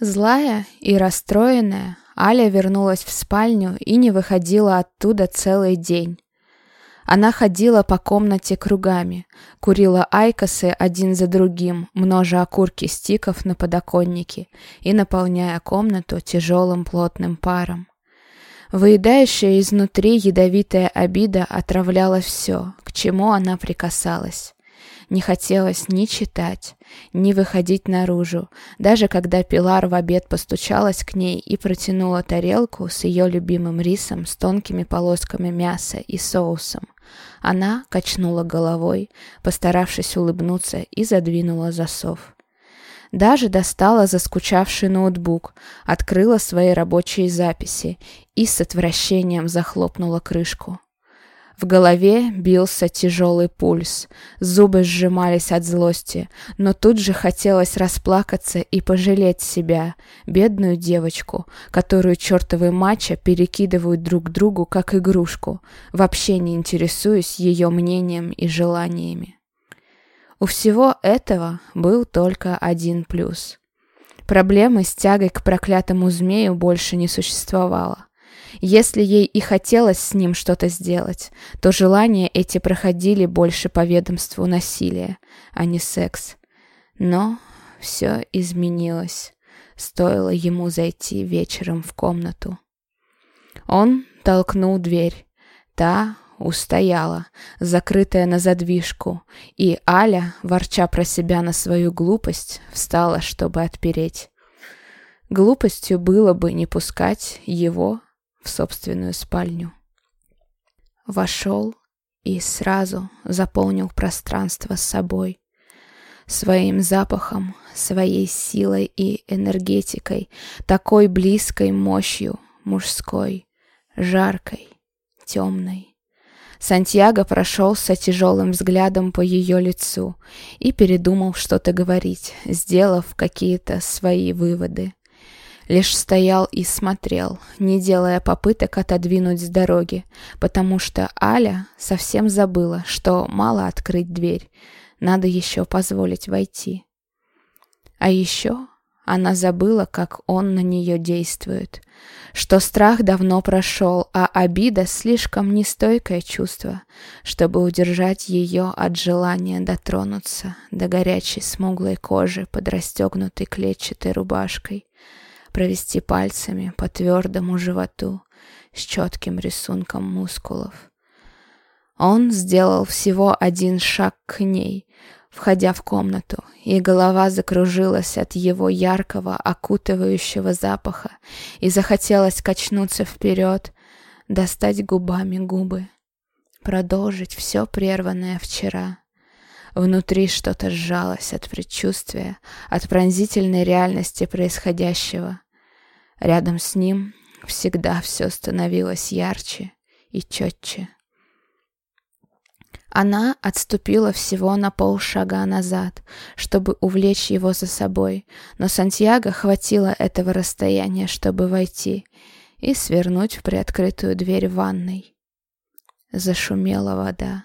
Злая и расстроенная, Аля вернулась в спальню и не выходила оттуда целый день. Она ходила по комнате кругами, курила айкосы один за другим, множа окурки стиков на подоконнике и наполняя комнату тяжелым плотным паром. Выедающая изнутри ядовитая обида отравляла все, к чему она прикасалась. Не хотелось ни читать, ни выходить наружу, даже когда Пилар в обед постучалась к ней и протянула тарелку с ее любимым рисом с тонкими полосками мяса и соусом. Она качнула головой, постаравшись улыбнуться, и задвинула засов. Даже достала заскучавший ноутбук, открыла свои рабочие записи и с отвращением захлопнула крышку. В голове бился тяжелый пульс, зубы сжимались от злости, но тут же хотелось расплакаться и пожалеть себя, бедную девочку, которую чертовы мачо перекидывают друг другу как игрушку, вообще не интересуясь ее мнением и желаниями. У всего этого был только один плюс. Проблемы с тягой к проклятому змею больше не существовало. Если ей и хотелось с ним что-то сделать, то желания эти проходили больше по ведомству насилия, а не секс. Но все изменилось. Стоило ему зайти вечером в комнату. Он толкнул дверь. Та устояла, закрытая на задвижку, и Аля, ворча про себя на свою глупость, встала, чтобы отпереть. Глупостью было бы не пускать его в собственную спальню. Вошел и сразу заполнил пространство с собой. Своим запахом, своей силой и энергетикой, такой близкой мощью, мужской, жаркой, темной. Сантьяго прошелся тяжелым взглядом по ее лицу и передумал что-то говорить, сделав какие-то свои выводы лишь стоял и смотрел, не делая попыток отодвинуть с дороги, потому что Аля совсем забыла, что мало открыть дверь, надо еще позволить войти. А еще она забыла, как он на нее действует, что страх давно прошел, а обида слишком нестойкое чувство, чтобы удержать ее от желания дотронуться до горячей смуглой кожи под расстегнутой клетчатой рубашкой, провести пальцами по твердому животу с четким рисунком мускулов. Он сделал всего один шаг к ней, входя в комнату, и голова закружилась от его яркого, окутывающего запаха, и захотелось качнуться вперед, достать губами губы, продолжить все прерванное вчера. Внутри что-то сжалось от предчувствия, от пронзительной реальности происходящего. Рядом с ним всегда все становилось ярче и четче. Она отступила всего на полшага назад, чтобы увлечь его за собой, но Сантьяго хватило этого расстояния, чтобы войти и свернуть в приоткрытую дверь ванной. Зашумела вода.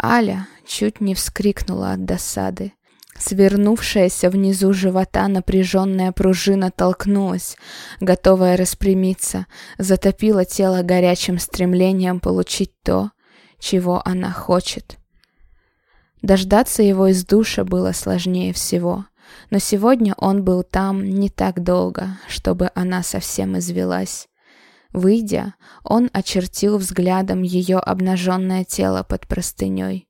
Аля чуть не вскрикнула от досады. Свернувшаяся внизу живота напряженная пружина толкнулась, готовая распрямиться, затопила тело горячим стремлением получить то, чего она хочет. Дождаться его из душа было сложнее всего, но сегодня он был там не так долго, чтобы она совсем извелась. Выйдя, он очертил взглядом ее обнаженное тело под простыней,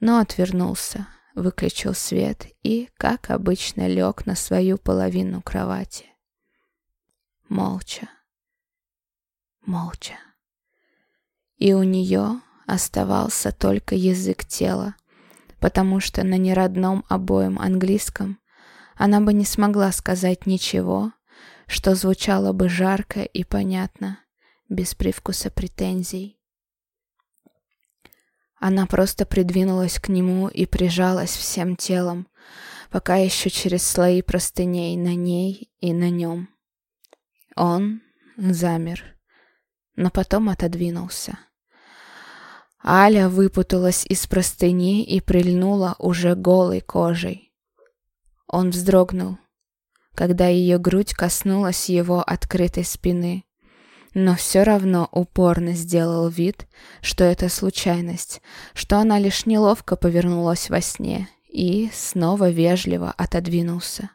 но отвернулся выключил свет и, как обычно, лег на свою половину кровати. Молча. Молча. И у нее оставался только язык тела, потому что на неродном обоим английском она бы не смогла сказать ничего, что звучало бы жарко и понятно, без привкуса претензий. Она просто придвинулась к нему и прижалась всем телом, пока еще через слои простыней на ней и на нем. Он замер, но потом отодвинулся. Аля выпуталась из простыни и прильнула уже голой кожей. Он вздрогнул, когда ее грудь коснулась его открытой спины. Но все равно упорно сделал вид, что это случайность, что она лишь неловко повернулась во сне и снова вежливо отодвинулся.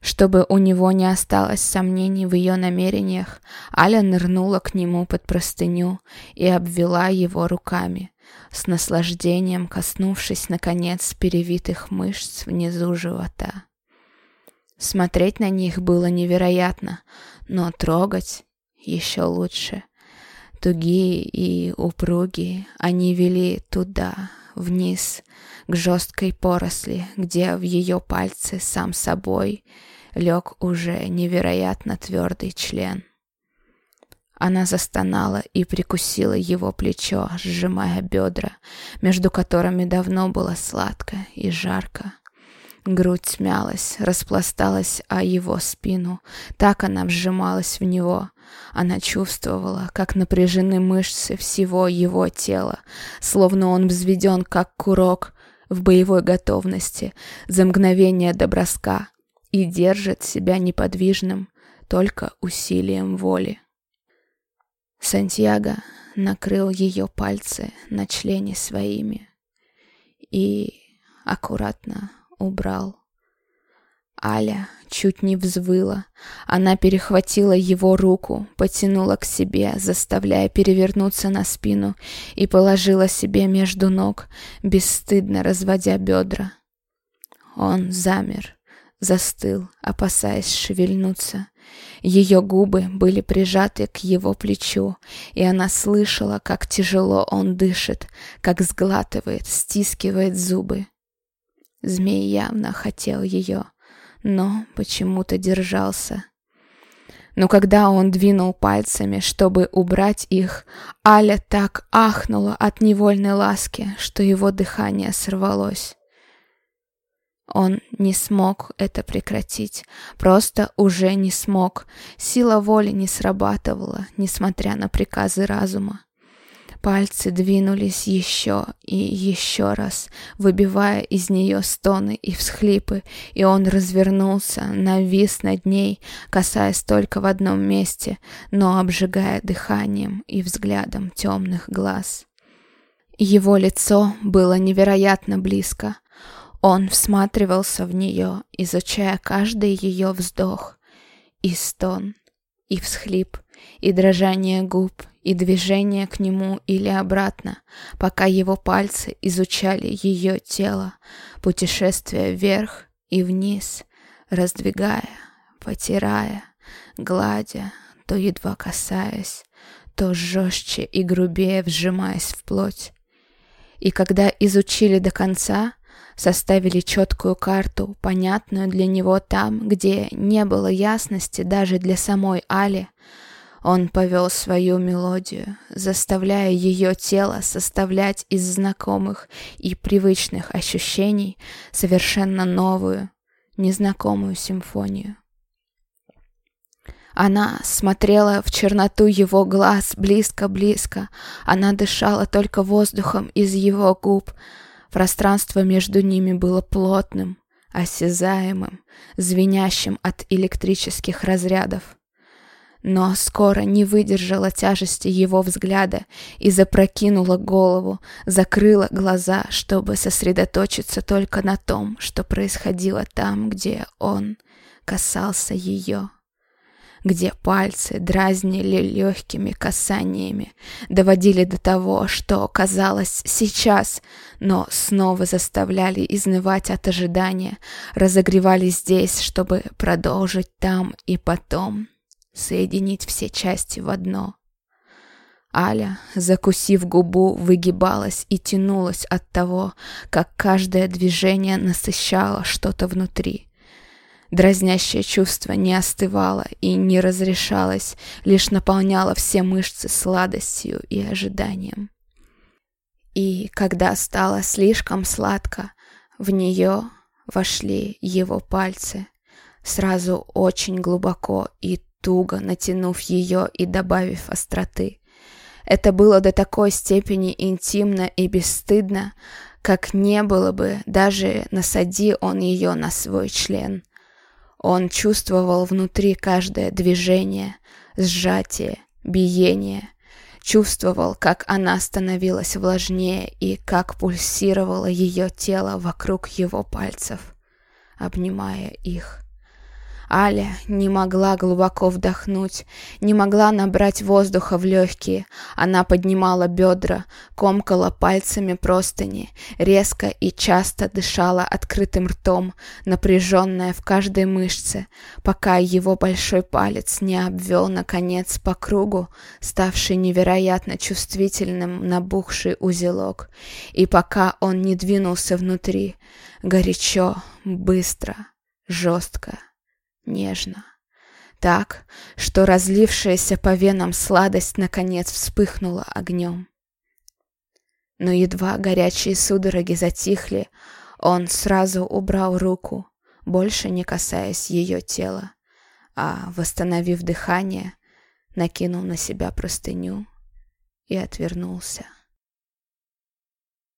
Чтобы у него не осталось сомнений в ее намерениях, Аля нырнула к нему под простыню и обвела его руками, с наслаждением коснувшись, наконец, перевитых мышц внизу живота. Смотреть на них было невероятно, но трогать еще лучше. Тугие и упругие они вели туда, вниз, к жесткой поросли, где в ее пальцы сам собой лег уже невероятно твердый член. Она застонала и прикусила его плечо, сжимая бедра, между которыми давно было сладко и жарко. Грудь смялась, распласталась о его спину. Так она вжималась в него. Она чувствовала, как напряжены мышцы всего его тела, словно он взведен, как курок, в боевой готовности, за мгновение до броска, и держит себя неподвижным только усилием воли. Сантьяго накрыл ее пальцы на члене своими и аккуратно убрал. Аля чуть не взвыла. Она перехватила его руку, потянула к себе, заставляя перевернуться на спину, и положила себе между ног, бесстыдно разводя бедра. Он замер, застыл, опасаясь шевельнуться. Ее губы были прижаты к его плечу, и она слышала, как тяжело он дышит, как сглатывает, стискивает зубы. Змей явно хотел ее, но почему-то держался. Но когда он двинул пальцами, чтобы убрать их, Аля так ахнула от невольной ласки, что его дыхание сорвалось. Он не смог это прекратить, просто уже не смог. Сила воли не срабатывала, несмотря на приказы разума. Пальцы двинулись еще и еще раз, выбивая из нее стоны и всхлипы, и он развернулся, навис над ней, касаясь только в одном месте, но обжигая дыханием и взглядом темных глаз. Его лицо было невероятно близко. Он всматривался в нее, изучая каждый ее вздох, и стон, и всхлип, и дрожание губ, и движение к нему или обратно, пока его пальцы изучали ее тело, путешествие вверх и вниз, раздвигая, потирая, гладя, то едва касаясь, то жестче и грубее вжимаясь в плоть. И когда изучили до конца, составили четкую карту, понятную для него там, где не было ясности даже для самой Али, он повел свою мелодию, заставляя ее тело составлять из знакомых и привычных ощущений совершенно новую, незнакомую симфонию. Она смотрела в черноту его глаз близко-близко. Она дышала только воздухом из его губ. Пространство между ними было плотным, осязаемым, звенящим от электрических разрядов но скоро не выдержала тяжести его взгляда и запрокинула голову, закрыла глаза, чтобы сосредоточиться только на том, что происходило там, где он касался ее где пальцы дразнили легкими касаниями, доводили до того, что казалось сейчас, но снова заставляли изнывать от ожидания, разогревали здесь, чтобы продолжить там и потом соединить все части в одно. Аля, закусив губу, выгибалась и тянулась от того, как каждое движение насыщало что-то внутри. Дразнящее чувство не остывало и не разрешалось, лишь наполняло все мышцы сладостью и ожиданием. И когда стало слишком сладко, в нее вошли его пальцы, сразу очень глубоко и туго натянув ее и добавив остроты. Это было до такой степени интимно и бесстыдно, как не было бы, даже насади он ее на свой член. Он чувствовал внутри каждое движение, сжатие, биение. Чувствовал, как она становилась влажнее и как пульсировало ее тело вокруг его пальцев, обнимая их. Аля не могла глубоко вдохнуть, не могла набрать воздуха в легкие. Она поднимала бедра, комкала пальцами простыни, резко и часто дышала открытым ртом, напряженная в каждой мышце, пока его большой палец не обвел, наконец, по кругу, ставший невероятно чувствительным набухший узелок, и пока он не двинулся внутри, горячо, быстро, жестко нежно. Так, что разлившаяся по венам сладость наконец вспыхнула огнем. Но едва горячие судороги затихли, он сразу убрал руку, больше не касаясь ее тела, а, восстановив дыхание, накинул на себя простыню и отвернулся.